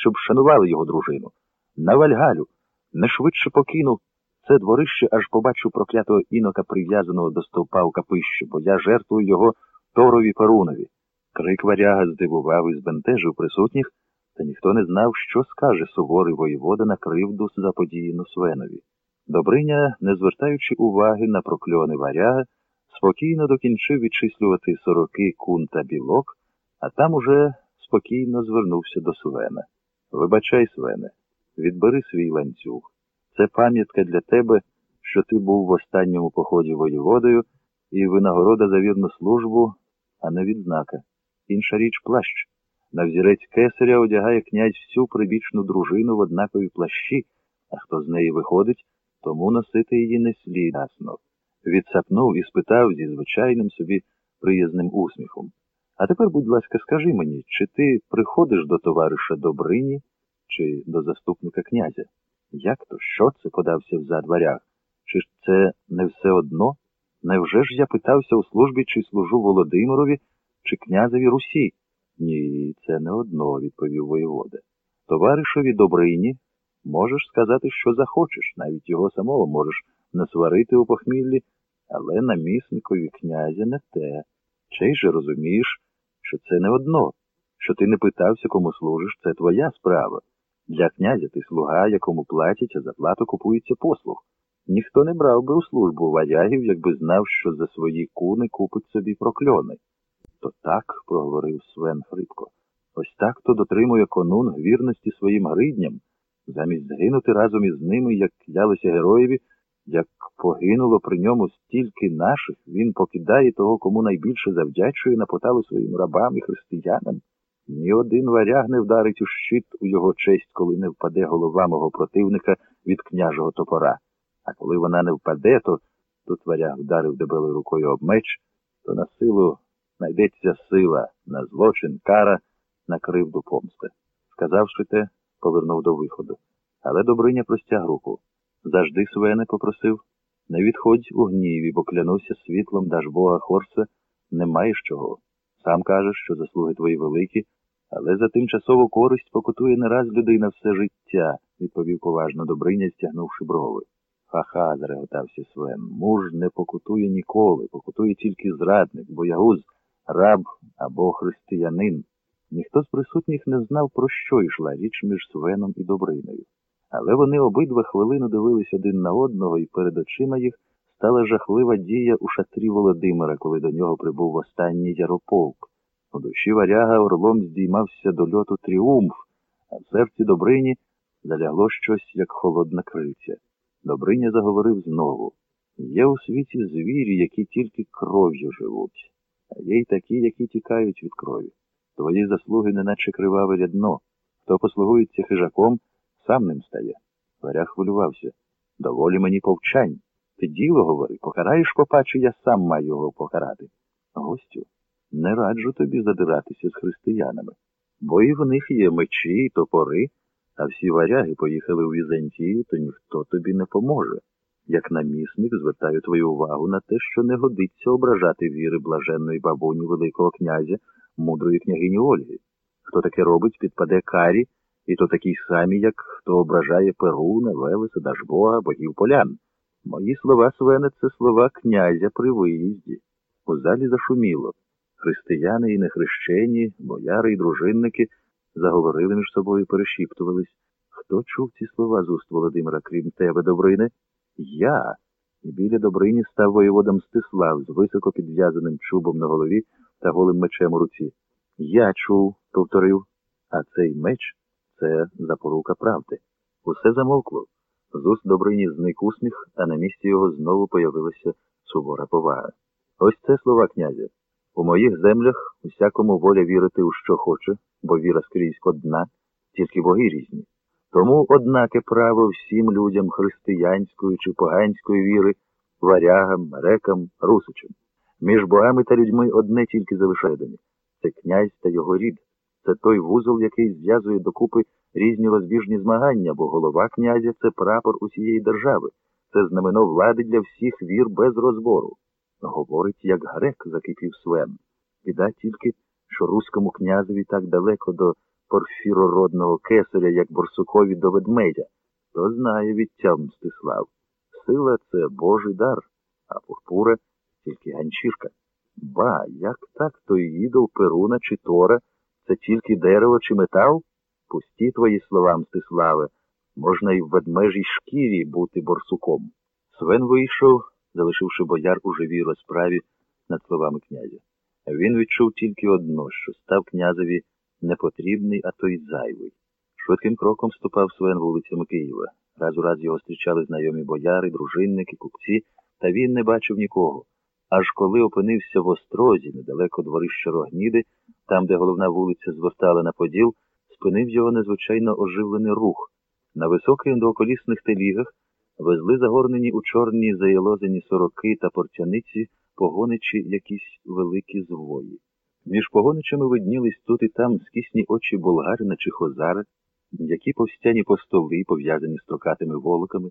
щоб шанували його дружину. На Вальгалю не швидше покинув це дворище, аж побачив проклятого інока, прив'язаного до стовпа в капищі, бо я жертвую його торові Перунові. Крик варяга здивував і збентежив присутніх, та ніхто не знав, що скаже суворий воєвода на кривду заподіяну Свенові. Добриня, не звертаючи уваги на прокльони варяга, спокійно докінчив відчислювати сороки кун та білок, а там уже спокійно звернувся до Свена. Вибачай, Свене, відбери свій ланцюг. Це пам'ятка для тебе, що ти був в останньому поході воєводою і винагорода за вірну службу, а не відзнака. Інша річ плащ. На взірець кесаря одягає князь всю прибічну дружину в однакові плащі, а хто з неї виходить, тому носити її не слід ясно. Відсапнув і спитав зі звичайним собі приязним усміхом. А тепер, будь ласка, скажи мені, чи ти приходиш до товариша Добрині, чи до заступника князя? Як то? Що це подався взад варяг? Чи ж це не все одно? Невже ж я питався у службі, чи служу Володимирові, чи князеві Русі? Ні, це не одно, відповів воєвода. Товаришові Добрині можеш сказати, що захочеш, навіть його самого можеш насварити у похміллі, але намісникові князя не те. Чей же розумієш, що це не одно, що ти не питався, кому служиш, це твоя справа. Для князя ти слуга, якому платять, а за плату купується послуг. Ніхто не брав би у службу варягів, якби знав, що за свої куни купить собі прокльони. То так, проговорив Свен Фридко, ось так то дотримує конун вірності своїм гридням, замість згинути разом із ними, як клялися героєві, як погинуло при ньому стільки наших, він покидає того, кому найбільше завдячує на поталу своїм рабам і християнам. Ні один варяг не вдарить у щит у його честь, коли не впаде голова мого противника від княжого топора. А коли вона не впаде, то тут варяг вдарив дебелою рукою об меч, то на силу знайдеться сила, на злочин, кара, на кривду помсти. Сказавши те, повернув до виходу. Але Добриня простяг руку. Завжди Свене попросив не відходь у гніві, бо клянуся світлом даж Бога Хорса, не маєш чого. Сам кажеш, що заслуги твої великі, але за тимчасову користь покутує не раз людина все життя, відповів поважно Добриня, стягнувши брови. Ха-ха, зареготався Свен. Муж не покутує ніколи, покутує тільки зрадник, боягуз, раб або християнин. Ніхто з присутніх не знав, про що йшла річ між Свеном і Добриною. Але вони обидва хвилину дивились один на одного, і перед очима їх стала жахлива дія у шатрі Володимира, коли до нього прибув останній Ярополк. У душі варяга орлом здіймався до льоту тріумф, а в серці Добрині залягло щось, як холодна криця. Добриня заговорив знову є у світі звірі, які тільки кров'ю живуть, а є й такі, які тікають від крові. Твої заслуги, неначе криваве рядно. Хто послугується хижаком, сам ним стає. Варяг хвилювався. Доволі мені повчань. Ти діло говори, покараєш попа, чи я сам маю його покарати. Гостю, не раджу тобі задиратися з християнами, бо і в них є мечі і топори, а всі варяги поїхали у Візантію, то ніхто тобі не поможе. Як намісник звертаю твою увагу на те, що не годиться ображати віри блаженної бабуні Великого князя, мудрої княгині Ольги. Хто таке робить, підпаде карі, і то такий самі, як хто ображає Перуна, Велеса, Дажбога, богів полян. Мої слова, Свене, це слова князя при виїзді. У залі зашуміло. Християни і нехрещені, бояри і дружинники заговорили між собою, перешіптувались. Хто чув ці слова з уст Володимира, крім тебе, Добрине? Я. І біля Добрині став воєвода Мстислав з високо підв'язаним чубом на голові та голим мечем у руці. Я чув, повторив, а цей меч це запорука правди. Усе замовкло. З уст Добрині зник усміх, а на місці його знову появилася сувора повага. Ось це слова князя. У моїх землях усякому воля вірити у що хоче, бо віра скрізь одна, тільки боги різні. Тому однаке право всім людям християнської чи поганської віри, варягам, рекам, русичам. Між богами та людьми одне тільки залишаєдені це князь та його рід. Це той вузол, який зв'язує докупи різні розбіжні змагання, бо голова князя це прапор усієї держави, це знамено влади для всіх вір без розбору. Говорить, як грек, закипів Свен. Біда тільки, що руському князеві так далеко до порфірородного кесаря, як борсукові до ведмедя. То знає відтяв Мстислав. Сила це Божий дар, а пурпура тільки ганчірка. Ба, як так той ідол Перуна чи Тора це тільки дерево чи метал? Пусті твої слова, Мстиславе, можна й в ведмежій шкірі бути борсуком. Свен вийшов, залишивши бояр у живій розправі над словами князя. Він відчув тільки одно, що став князеві непотрібний, а то й зайвий. Швидким кроком ступав Свен вулицями Києва. Раз у раз його зустрічали знайомі бояри, дружинники, купці, та він не бачив нікого. Аж коли опинився в Острозі, недалеко дворища Рогніди, там, де головна вулиця звертала на Поділ, спинив його незвичайно оживлений рух. На високих двоколісних телігах везли загорнені у чорні заєлозені сороки та портяниці, погоничі якісь великі звої. Між погоничами виднілись тут і там скісні очі болгарина чи хозара, які повстяні постоли, пов'язані строкатими волоками,